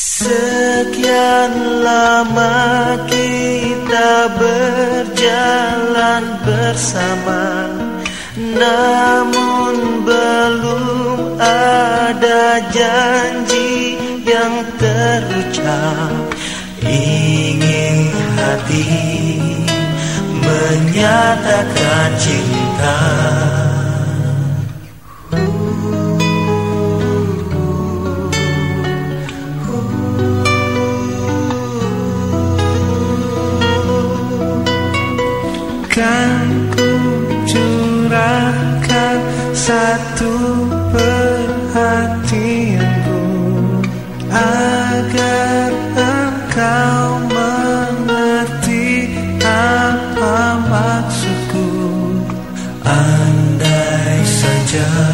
Sekian lama kita berjalan bersama Namun belum ada janji yang terucap. Ingin hati menyatakan cinta satu perhatianku Agar engkau mengerti apa maksudku. Andai saja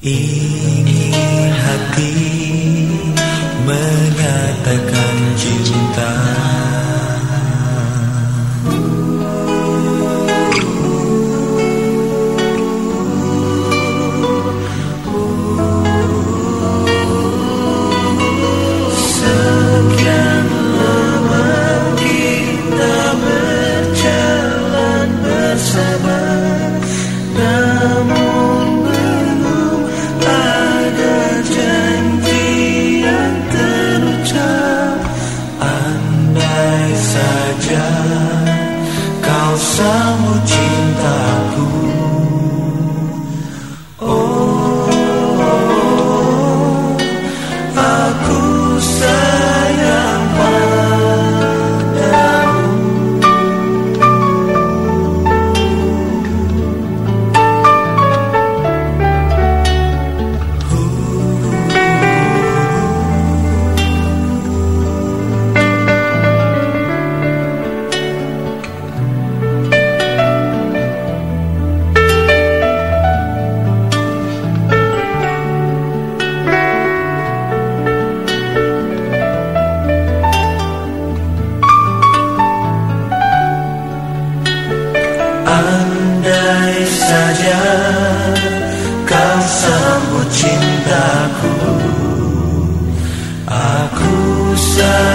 Ingin hati menyatakan cinta saja. Kau sambut cinta sun.